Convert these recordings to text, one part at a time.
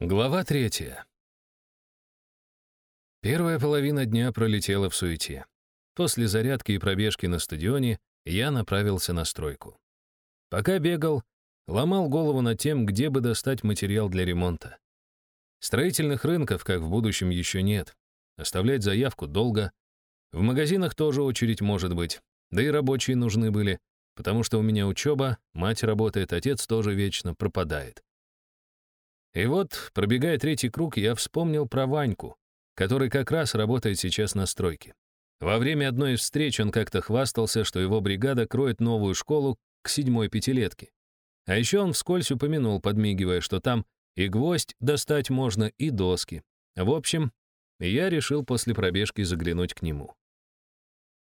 Глава третья. Первая половина дня пролетела в суете. После зарядки и пробежки на стадионе я направился на стройку. Пока бегал, ломал голову над тем, где бы достать материал для ремонта. Строительных рынков, как в будущем, еще нет. Оставлять заявку долго. В магазинах тоже очередь может быть. Да и рабочие нужны были, потому что у меня учеба, мать работает, отец тоже вечно пропадает. И вот, пробегая третий круг, я вспомнил про Ваньку, который как раз работает сейчас на стройке. Во время одной из встреч он как-то хвастался, что его бригада кроет новую школу к седьмой пятилетке. А еще он вскользь упомянул, подмигивая, что там и гвоздь достать можно, и доски. В общем, я решил после пробежки заглянуть к нему.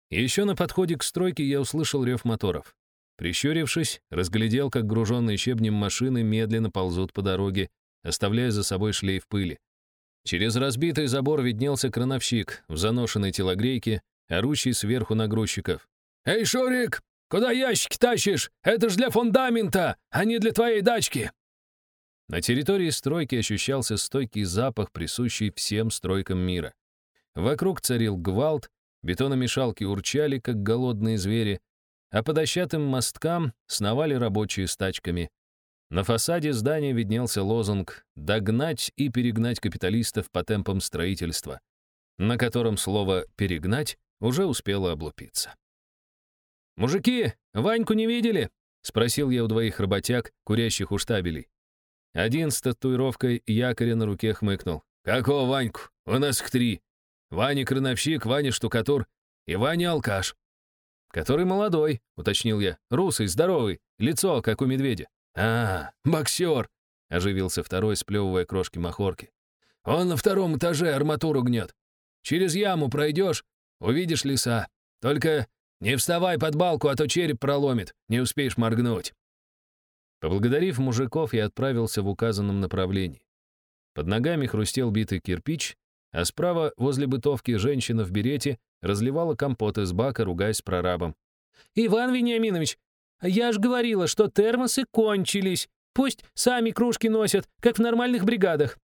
Еще на подходе к стройке я услышал рев моторов. Прищурившись, разглядел, как груженные щебнем машины медленно ползут по дороге, оставляя за собой шлейф пыли. Через разбитый забор виднелся крановщик в заношенной телогрейке, орущий сверху на грузчиков. «Эй, Шурик, куда ящики тащишь? Это ж для фундамента, а не для твоей дачки!» На территории стройки ощущался стойкий запах, присущий всем стройкам мира. Вокруг царил гвалт, бетономешалки урчали, как голодные звери, а по дощатым мосткам сновали рабочие с тачками. На фасаде здания виднелся лозунг «Догнать и перегнать капиталистов по темпам строительства», на котором слово «перегнать» уже успело облупиться. «Мужики, Ваньку не видели?» — спросил я у двоих работяг, курящих у штабелей. Один с татуировкой якоря на руке хмыкнул. «Какого Ваньку? У нас их три. Ваня крановщик, Ваня штукатур и Ваня алкаш». «Который молодой», — уточнил я. «Русый, здоровый, лицо, как у медведя». «А, боксер!» — оживился второй, сплевывая крошки махорки. «Он на втором этаже арматуру гнет. Через яму пройдешь, увидишь леса. Только не вставай под балку, а то череп проломит, не успеешь моргнуть». Поблагодарив мужиков, я отправился в указанном направлении. Под ногами хрустел битый кирпич, а справа, возле бытовки, женщина в берете разливала компот из бака, ругаясь прорабом. «Иван Вениаминович, я ж говорила, что термосы кончились. Пусть сами кружки носят, как в нормальных бригадах».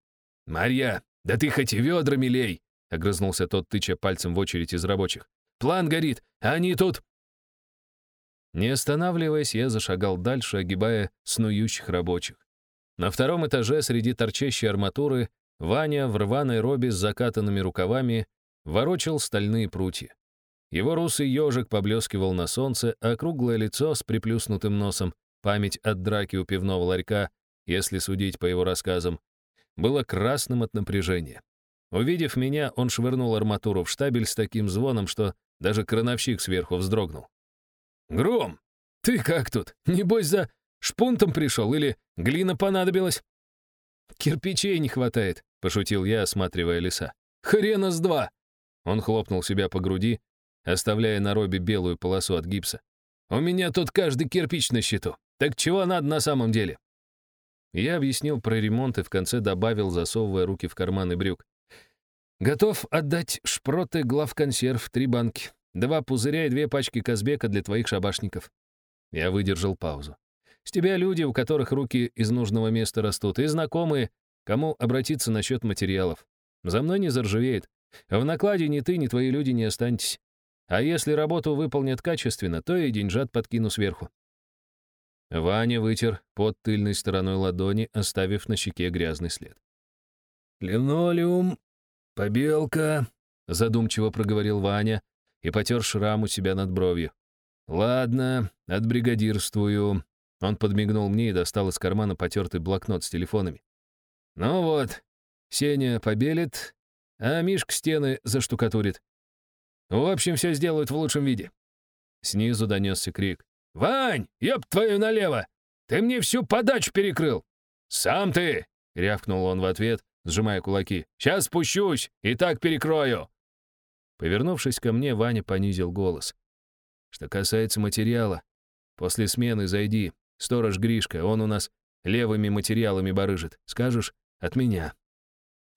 «Марья, да ты хоть и ведрами лей!» — огрызнулся тот, тыча пальцем в очередь из рабочих. «План горит, а они тут...» Не останавливаясь, я зашагал дальше, огибая снующих рабочих. На втором этаже среди торчащей арматуры Ваня в рваной робе с закатанными рукавами ворочал стальные прутья. Его русый ежик поблескивал на солнце, а круглое лицо с приплюснутым носом, память от драки у пивного ларька, если судить по его рассказам, было красным от напряжения. Увидев меня, он швырнул арматуру в штабель с таким звоном, что даже крановщик сверху вздрогнул. «Гром, ты как тут? Небось за шпунтом пришел или глина понадобилась?» «Кирпичей не хватает», — пошутил я, осматривая леса. «Хрена с два!» Он хлопнул себя по груди, оставляя на робе белую полосу от гипса. «У меня тут каждый кирпич на счету. Так чего надо на самом деле?» Я объяснил про ремонт и в конце добавил, засовывая руки в карманы брюк. «Готов отдать шпроты главконсерв, три банки, два пузыря и две пачки Казбека для твоих шабашников». Я выдержал паузу. «С тебя люди, у которых руки из нужного места растут, и знакомые, кому обратиться насчет материалов. За мной не заржавеет. В накладе ни ты, ни твои люди не останетесь. А если работу выполнят качественно, то и деньжат подкину сверху. Ваня вытер под тыльной стороной ладони, оставив на щеке грязный след. «Линолеум, побелка», — задумчиво проговорил Ваня и потер шрам у себя над бровью. «Ладно, отбригадирствую». Он подмигнул мне и достал из кармана потертый блокнот с телефонами. «Ну вот, Сеня побелит, а Мишка стены заштукатурит. В общем, все сделают в лучшем виде». Снизу донесся крик. «Вань, ёб твою налево! Ты мне всю подачу перекрыл!» «Сам ты!» — рявкнул он в ответ, сжимая кулаки. «Сейчас спущусь и так перекрою!» Повернувшись ко мне, Ваня понизил голос. «Что касается материала, после смены зайди. Сторож Гришка, он у нас левыми материалами барыжит. Скажешь? От меня».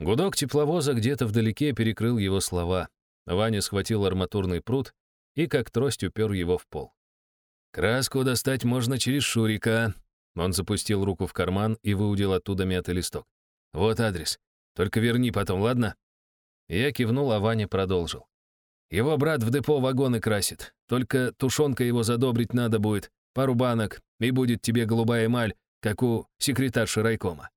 Гудок тепловоза где-то вдалеке перекрыл его слова. Ваня схватил арматурный пруд и как трость упер его в пол. «Краску достать можно через Шурика». Он запустил руку в карман и выудил оттуда мятый листок. Вот адрес. Только верни потом, ладно?» Я кивнул, а Ваня продолжил. «Его брат в депо вагоны красит. Только тушенка его задобрить надо будет. Пару банок, и будет тебе голубая эмаль, как у секретарши райкома».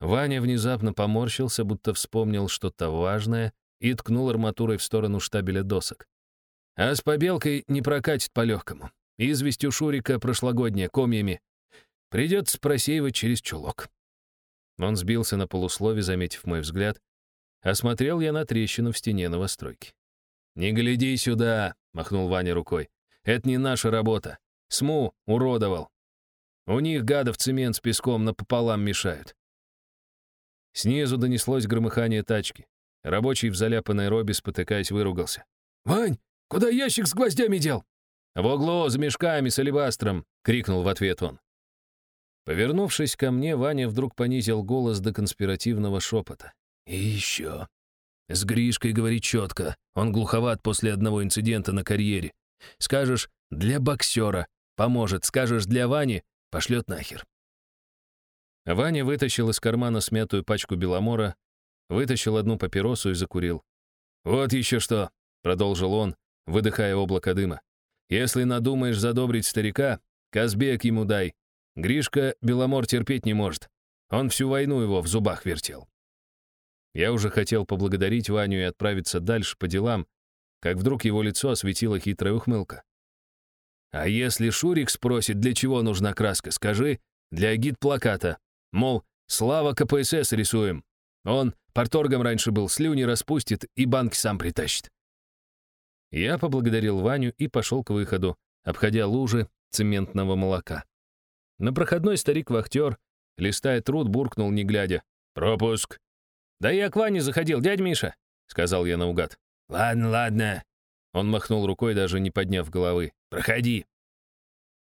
Ваня внезапно поморщился, будто вспомнил что-то важное, и ткнул арматурой в сторону штабеля досок. «А с побелкой не прокатит по-легкому. Известью Шурика прошлогодняя, комьями. Придется просеивать через чулок». Он сбился на полуслове, заметив мой взгляд. Осмотрел я на трещину в стене новостройки. «Не гляди сюда!» — махнул Ваня рукой. «Это не наша работа. СМУ уродовал. У них гадов цемент с песком напополам мешают». Снизу донеслось громыхание тачки. Рабочий в заляпанной робе, спотыкаясь, выругался. «Вань, куда ящик с гвоздями дел?» «В углу, за мешками, с алебастром!» — крикнул в ответ он. Повернувшись ко мне, Ваня вдруг понизил голос до конспиративного шепота. «И еще. С Гришкой говори четко. Он глуховат после одного инцидента на карьере. Скажешь «для боксера» — поможет. Скажешь «для Вани» — пошлет нахер». Ваня вытащил из кармана смятую пачку беломора, вытащил одну папиросу и закурил. «Вот еще что», — продолжил он, выдыхая облако дыма. «Если надумаешь задобрить старика, Казбек ему дай, Гришка Беломор терпеть не может. Он всю войну его в зубах вертел. Я уже хотел поблагодарить Ваню и отправиться дальше по делам, как вдруг его лицо осветила хитрая ухмылка. «А если Шурик спросит, для чего нужна краска, скажи, для гид-плаката. Мол, слава КПСС рисуем. Он порторгом раньше был, слюни распустит и банки сам притащит». Я поблагодарил Ваню и пошел к выходу, обходя лужи цементного молока. На проходной старик-вахтер, листая труд, буркнул, не глядя. «Пропуск!» «Да я к Ване заходил, дядь Миша», — сказал я наугад. «Ладно, ладно». Он махнул рукой, даже не подняв головы. «Проходи».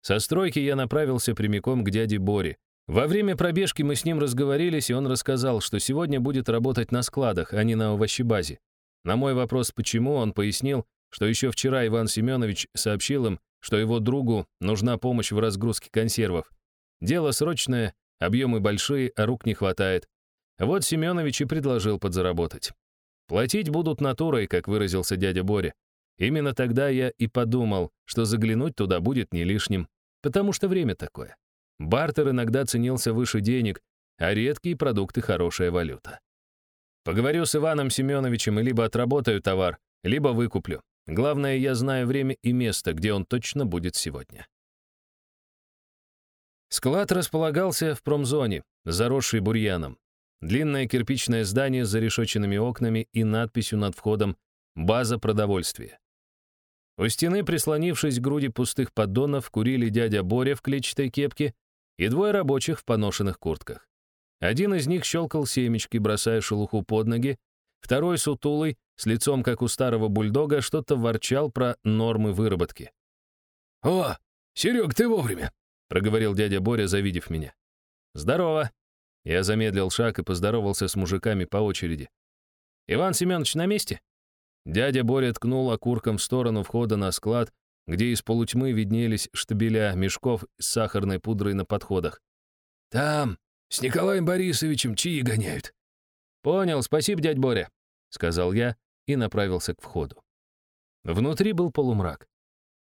Со стройки я направился прямиком к дяде Боре. Во время пробежки мы с ним разговорились, и он рассказал, что сегодня будет работать на складах, а не на овощебазе. На мой вопрос, почему, он пояснил, что еще вчера Иван Семенович сообщил им, что его другу нужна помощь в разгрузке консервов. Дело срочное, объемы большие, а рук не хватает. Вот Семенович и предложил подзаработать. Платить будут натурой, как выразился дядя Боря. Именно тогда я и подумал, что заглянуть туда будет не лишним, потому что время такое. Бартер иногда ценился выше денег, а редкие продукты — хорошая валюта. Поговорю с Иваном Семеновичем и либо отработаю товар, либо выкуплю. Главное, я знаю время и место, где он точно будет сегодня. Склад располагался в промзоне, заросший бурьяном. Длинное кирпичное здание с зарешоченными окнами и надписью над входом «База продовольствия». У стены, прислонившись к груди пустых поддонов, курили дядя Боря в клетчатой кепке и двое рабочих в поношенных куртках. Один из них щелкал семечки, бросая шелуху под ноги, второй сутулый с лицом, как у старого бульдога, что-то ворчал про нормы выработки. «О, Серег, ты вовремя!» — проговорил дядя Боря, завидев меня. «Здорово!» Я замедлил шаг и поздоровался с мужиками по очереди. «Иван Семенович на месте?» Дядя Боря ткнул окурком в сторону входа на склад, где из полутьмы виднелись штабеля мешков с сахарной пудрой на подходах. «Там, с Николаем Борисовичем, чьи гоняют». «Понял, спасибо, дядь Боря», — сказал я и направился к входу. Внутри был полумрак,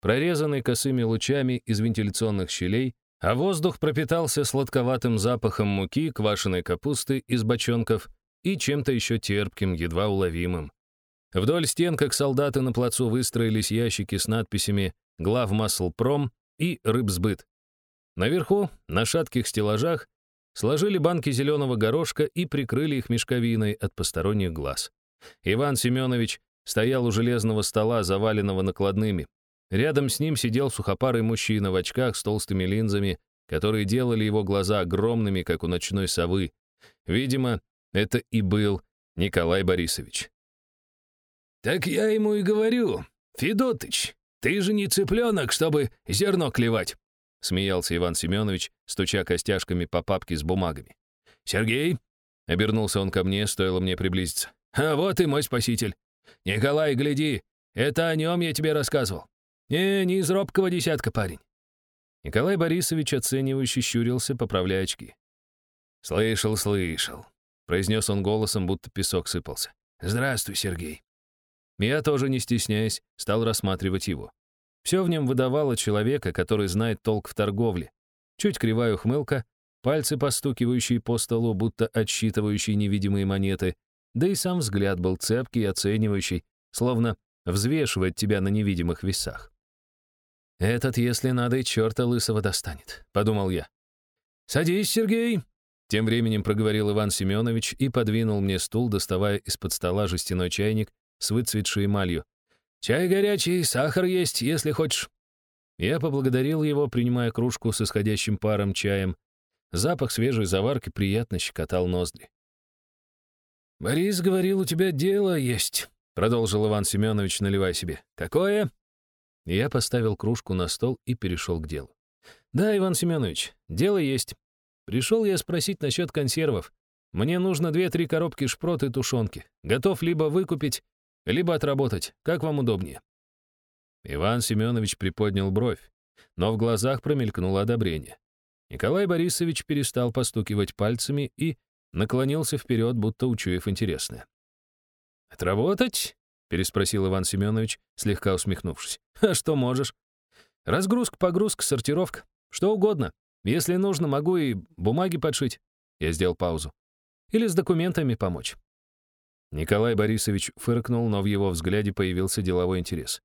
прорезанный косыми лучами из вентиляционных щелей, а воздух пропитался сладковатым запахом муки, квашеной капусты из бочонков и чем-то еще терпким, едва уловимым. Вдоль стен, как солдаты на плацу, выстроились ящики с надписями «Главмаслпром» и «Рыбсбыт». Наверху, на шатких стеллажах, сложили банки зеленого горошка и прикрыли их мешковиной от посторонних глаз. Иван Семенович стоял у железного стола, заваленного накладными. Рядом с ним сидел сухопарый мужчина в очках с толстыми линзами, которые делали его глаза огромными, как у ночной совы. Видимо, это и был Николай Борисович. «Так я ему и говорю, Федотыч, ты же не цыпленок, чтобы зерно клевать», смеялся Иван Семенович, стуча костяшками по папке с бумагами. «Сергей?» — обернулся он ко мне, стоило мне приблизиться. А вот и мой спаситель. Николай, гляди, это о нем я тебе рассказывал. Не, не из робкого десятка, парень. Николай Борисович оценивающе щурился, поправляя очки. «Слышал, слышал», — произнес он голосом, будто песок сыпался. «Здравствуй, Сергей». Я тоже, не стесняясь, стал рассматривать его. Все в нем выдавало человека, который знает толк в торговле. Чуть кривая ухмылка, пальцы, постукивающие по столу, будто отсчитывающие невидимые монеты, да и сам взгляд был цепкий и оценивающий, словно взвешивает тебя на невидимых весах. «Этот, если надо, и черта лысого достанет», — подумал я. «Садись, Сергей!» Тем временем проговорил Иван Семенович и подвинул мне стул, доставая из-под стола жестяной чайник с выцветшей эмалью. «Чай горячий, сахар есть, если хочешь». Я поблагодарил его, принимая кружку с исходящим паром чаем. Запах свежей заварки приятно щекотал ноздри. «Борис говорил, у тебя дело есть», — продолжил Иван Семенович, наливая себе. «Какое?» Я поставил кружку на стол и перешел к делу. «Да, Иван Семенович, дело есть. Пришел я спросить насчет консервов. Мне нужно две-три коробки шпрот и тушенки. Готов либо выкупить, либо отработать. Как вам удобнее?» Иван Семенович приподнял бровь, но в глазах промелькнуло одобрение. Николай Борисович перестал постукивать пальцами и наклонился вперед, будто учуяв интересное. «Отработать?» — переспросил Иван Семенович, слегка усмехнувшись. «А что можешь? Разгрузка, погрузка, сортировка. Что угодно. Если нужно, могу и бумаги подшить». Я сделал паузу. «Или с документами помочь». Николай Борисович фыркнул, но в его взгляде появился деловой интерес.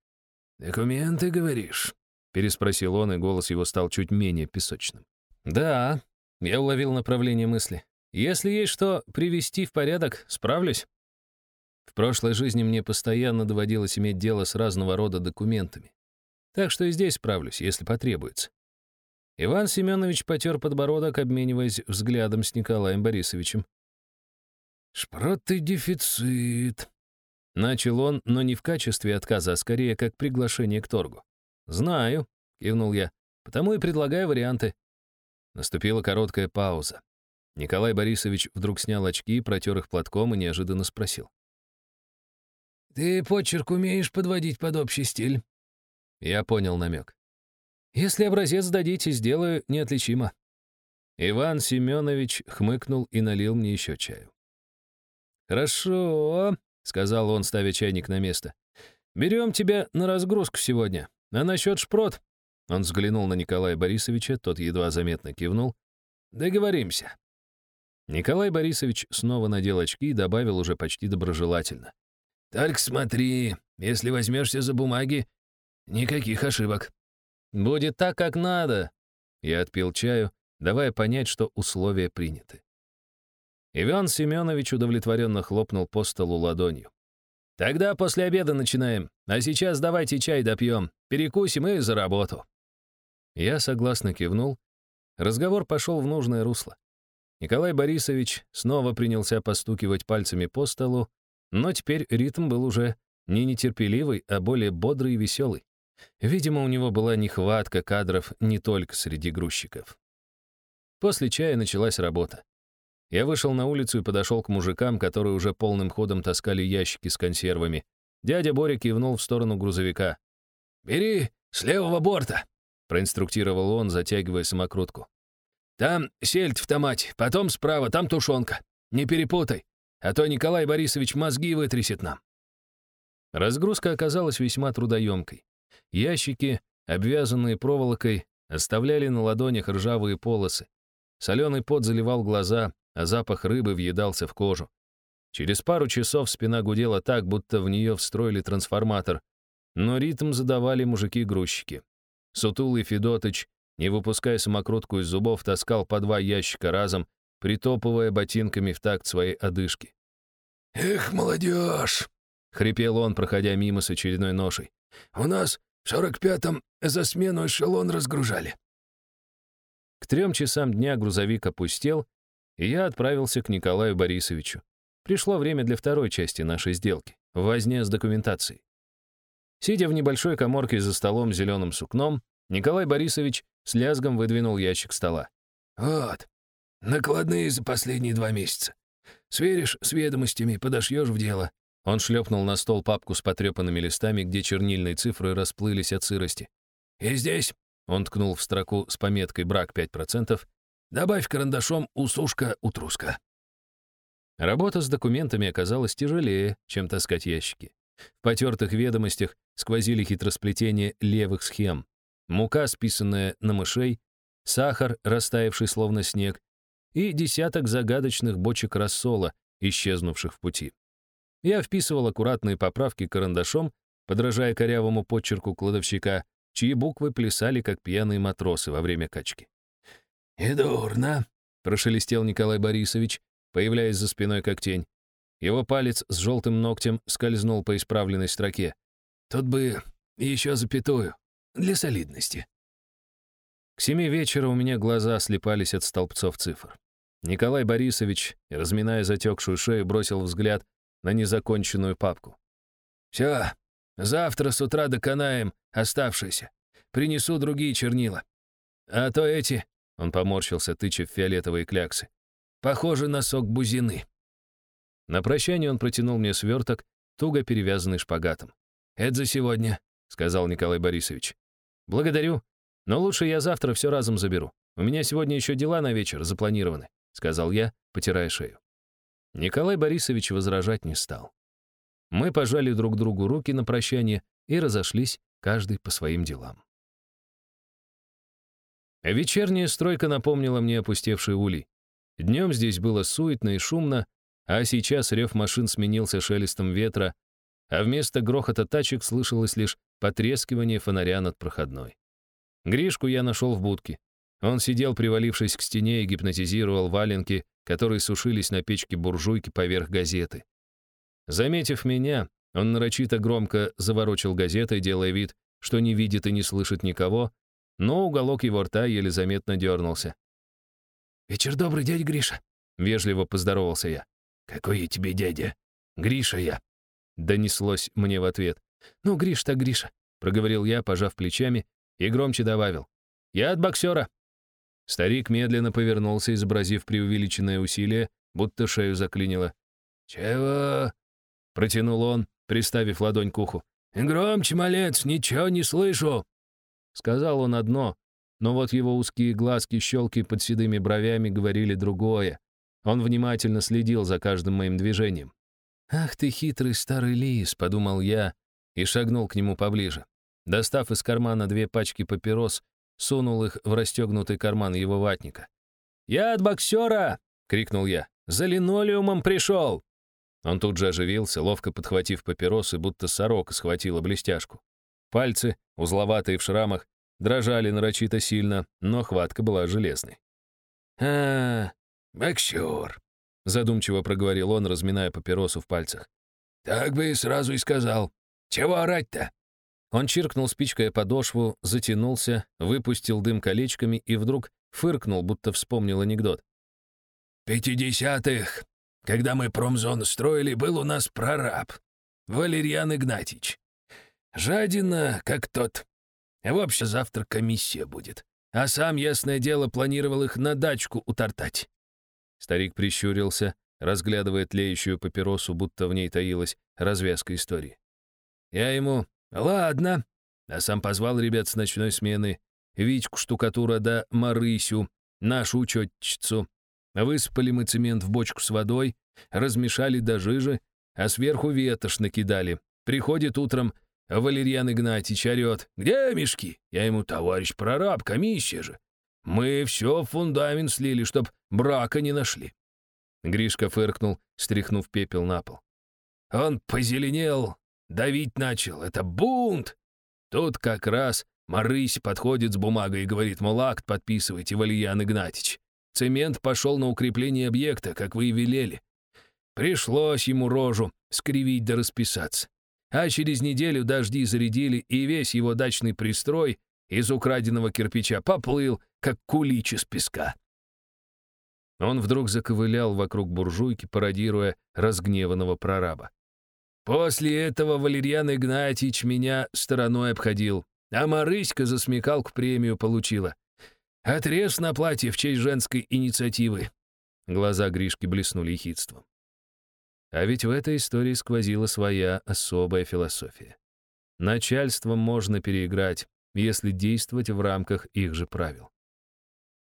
«Документы, говоришь?» — переспросил он, и голос его стал чуть менее песочным. «Да», — я уловил направление мысли. «Если есть что привести в порядок, справлюсь». В прошлой жизни мне постоянно доводилось иметь дело с разного рода документами. Так что и здесь справлюсь, если потребуется. Иван Семенович потер подбородок, обмениваясь взглядом с Николаем Борисовичем. «Шпротый дефицит», Начал он, но не в качестве отказа, а скорее как приглашение к торгу. «Знаю», — кивнул я, — «потому и предлагаю варианты». Наступила короткая пауза. Николай Борисович вдруг снял очки, протер их платком и неожиданно спросил. «Ты почерк умеешь подводить под общий стиль?» Я понял намек. «Если образец дадите, сделаю неотличимо». Иван Семенович хмыкнул и налил мне еще чаю. «Хорошо», сказал он, ставя чайник на место. «Берем тебя на разгрузку сегодня. А насчет шпрот...» Он взглянул на Николая Борисовича, тот едва заметно кивнул. «Договоримся». Николай Борисович снова надел очки и добавил уже почти доброжелательно. «Только смотри, если возьмешься за бумаги, никаких ошибок». «Будет так, как надо». Я отпил чаю, давая понять, что условия приняты. Иван Семенович удовлетворенно хлопнул по столу ладонью. «Тогда после обеда начинаем. А сейчас давайте чай допьем, перекусим и за работу». Я согласно кивнул. Разговор пошел в нужное русло. Николай Борисович снова принялся постукивать пальцами по столу, но теперь ритм был уже не нетерпеливый, а более бодрый и веселый. Видимо, у него была нехватка кадров не только среди грузчиков. После чая началась работа. Я вышел на улицу и подошел к мужикам, которые уже полным ходом таскали ящики с консервами. Дядя Боря кивнул в сторону грузовика. «Бери с левого борта», — проинструктировал он, затягивая самокрутку. «Там сельдь в томате, потом справа, там тушенка. Не перепутай, а то Николай Борисович мозги вытрясет нам». Разгрузка оказалась весьма трудоемкой. Ящики, обвязанные проволокой, оставляли на ладонях ржавые полосы. Соленый пот заливал глаза, а запах рыбы въедался в кожу. Через пару часов спина гудела так, будто в нее встроили трансформатор, но ритм задавали мужики-грузчики. Сутулый Федотыч, не выпуская самокрутку из зубов, таскал по два ящика разом, притопывая ботинками в такт своей одышки. «Эх, молодежь!» — хрипел он, проходя мимо с очередной ношей. «У нас в сорок пятом за смену эшелон разгружали». К трем часам дня грузовик опустел, и я отправился к Николаю Борисовичу. Пришло время для второй части нашей сделки — возня с документацией. Сидя в небольшой коморке за столом с зеленым сукном, Николай Борисович с лязгом выдвинул ящик стола. «Вот, накладные за последние два месяца. Сверишь с ведомостями, подошьешь в дело». Он шлепнул на стол папку с потрепанными листами, где чернильные цифры расплылись от сырости. «И здесь», — он ткнул в строку с пометкой «брак 5%», Добавь карандашом усушка-утруска». Работа с документами оказалась тяжелее, чем таскать ящики. В потертых ведомостях сквозили хитросплетения левых схем. Мука, списанная на мышей, сахар, растаявший словно снег, и десяток загадочных бочек рассола, исчезнувших в пути. Я вписывал аккуратные поправки карандашом, подражая корявому подчерку кладовщика, чьи буквы плясали, как пьяные матросы во время качки. «И дурно», — прошелестел Николай Борисович, появляясь за спиной как тень. Его палец с желтым ногтем скользнул по исправленной строке. «Тут бы еще запятую, для солидности». К семи вечера у меня глаза слепались от столбцов цифр. Николай Борисович, разминая затекшую шею, бросил взгляд на незаконченную папку. «Все, завтра с утра доконаем оставшиеся. Принесу другие чернила. А то эти...» — он поморщился, тыча в фиолетовые кляксы. «Похоже на сок бузины». На прощание он протянул мне сверток, туго перевязанный шпагатом. «Это за сегодня», — сказал Николай Борисович. «Благодарю, но лучше я завтра все разом заберу. У меня сегодня еще дела на вечер запланированы», — сказал я, потирая шею. Николай Борисович возражать не стал. Мы пожали друг другу руки на прощание и разошлись, каждый по своим делам. Вечерняя стройка напомнила мне опустевший улей. Днем здесь было суетно и шумно, а сейчас рев машин сменился шелестом ветра, а вместо грохота тачек слышалось лишь потрескивание фонаря над проходной. Гришку я нашел в будке. Он сидел, привалившись к стене, и гипнотизировал валенки, которые сушились на печке буржуйки поверх газеты. Заметив меня, он нарочито громко заворочил газетой, делая вид, что не видит и не слышит никого, но уголок его рта еле заметно дернулся. «Вечер добрый, дядя Гриша», — вежливо поздоровался я. «Какой я тебе дядя? Гриша я!» Донеслось мне в ответ. «Ну, Гриш так Гриша», — проговорил я, пожав плечами, и громче добавил. «Я от боксера». Старик медленно повернулся, изобразив преувеличенное усилие, будто шею заклинило. «Чего?» — протянул он, приставив ладонь к уху. «Громче, малец, ничего не слышу!» Сказал он одно, но вот его узкие глазки-щелки под седыми бровями говорили другое. Он внимательно следил за каждым моим движением. «Ах ты хитрый старый лис», — подумал я и шагнул к нему поближе. Достав из кармана две пачки папирос, сунул их в расстегнутый карман его ватника. «Я от боксера!» — крикнул я. «За линолеумом пришел!» Он тут же оживился, ловко подхватив папиросы, будто сорока схватила блестяшку. Пальцы, узловатые в шрамах, дрожали нарочито сильно, но хватка была железной. «А, «Боксер», — задумчиво проговорил он, разминая папиросу в пальцах. «Так бы и сразу и сказал. Чего орать-то?» Он чиркнул спичкой подошву, затянулся, выпустил дым колечками и вдруг фыркнул, будто вспомнил анекдот. «Пятидесятых, когда мы промзону строили, был у нас прораб, Валерьян Игнатьич. Жадина, как тот. В общем, завтра комиссия будет. А сам, ясное дело, планировал их на дачку утортать. Старик прищурился, разглядывая тлеющую папиросу, будто в ней таилась развязка истории. Я ему «Ладно», а сам позвал ребят с ночной смены, Витьку штукатура да Марысю, нашу учетчицу. Высыпали мы цемент в бочку с водой, размешали до жижи, а сверху ветошь накидали. Приходит утром Валерьян Игнатьич орет. «Где мешки?» Я ему, товарищ прораб, комиссия же. Мы все в фундамент слили, чтоб брака не нашли. Гришка фыркнул, стряхнув пепел на пол. Он позеленел, давить начал. Это бунт! Тут как раз Марысь подходит с бумагой и говорит, мол, акт подписывайте, Валиян Игнатьич. Цемент пошел на укрепление объекта, как вы и велели. Пришлось ему рожу скривить да расписаться. А через неделю дожди зарядили, и весь его дачный пристрой из украденного кирпича поплыл, как кулич из песка. Он вдруг заковылял вокруг буржуйки, пародируя разгневанного прораба. После этого Валерьян Игнатьич меня стороной обходил, а Марыська за смекалку премию получила. Отрез на платье в честь женской инициативы. Глаза Гришки блеснули хитством. А ведь в этой истории сквозила своя особая философия. Начальством можно переиграть, если действовать в рамках их же правил.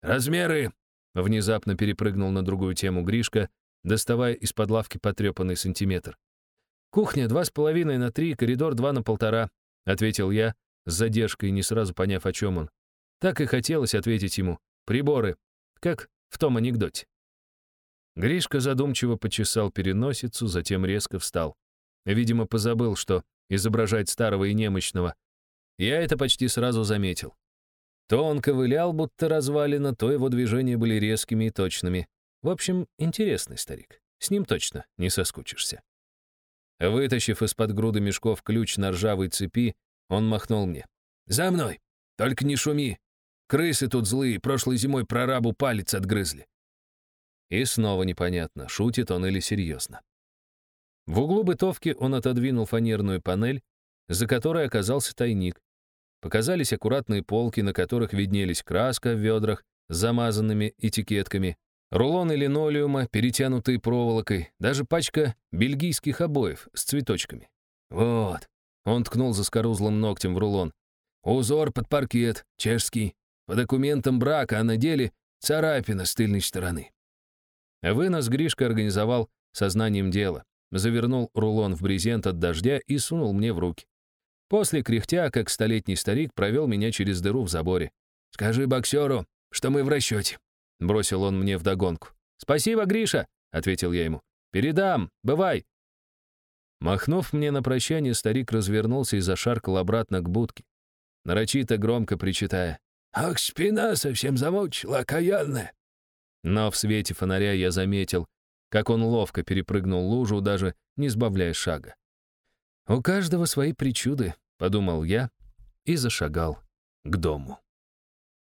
«Размеры Внезапно перепрыгнул на другую тему Гришка, доставая из-под лавки потрепанный сантиметр. «Кухня два с половиной на три, коридор два на полтора», — ответил я, с задержкой, не сразу поняв, о чем он. Так и хотелось ответить ему. «Приборы», как в том анекдоте. Гришка задумчиво почесал переносицу, затем резко встал. Видимо, позабыл, что изображать старого и немощного. Я это почти сразу заметил. То он ковылял, будто развалина, то его движения были резкими и точными. В общем, интересный старик. С ним точно не соскучишься. Вытащив из-под груды мешков ключ на ржавой цепи, он махнул мне. «За мной! Только не шуми! Крысы тут злые, прошлой зимой прорабу палец отгрызли». И снова непонятно, шутит он или серьезно. В углу бытовки он отодвинул фанерную панель, за которой оказался тайник. Показались аккуратные полки, на которых виднелись краска в ведрах с замазанными этикетками, рулоны линолеума, перетянутые проволокой, даже пачка бельгийских обоев с цветочками. «Вот», — он ткнул заскорузлым ногтем в рулон, «узор под паркет, чешский, по документам брака, а на деле царапина с тыльной стороны». Вынос Гришка организовал сознанием дела, завернул рулон в брезент от дождя и сунул мне в руки. После кряхтя, как столетний старик, провел меня через дыру в заборе. «Скажи боксеру, что мы в расчете», — бросил он мне вдогонку. «Спасибо, Гриша», — ответил я ему. «Передам, бывай». Махнув мне на прощание, старик развернулся и зашаркал обратно к будке, нарочито громко причитая. «Ах, спина совсем замучила, окаянная!» Но в свете фонаря я заметил, как он ловко перепрыгнул лужу, даже не сбавляя шага. «У каждого свои причуды», — подумал я и зашагал к дому.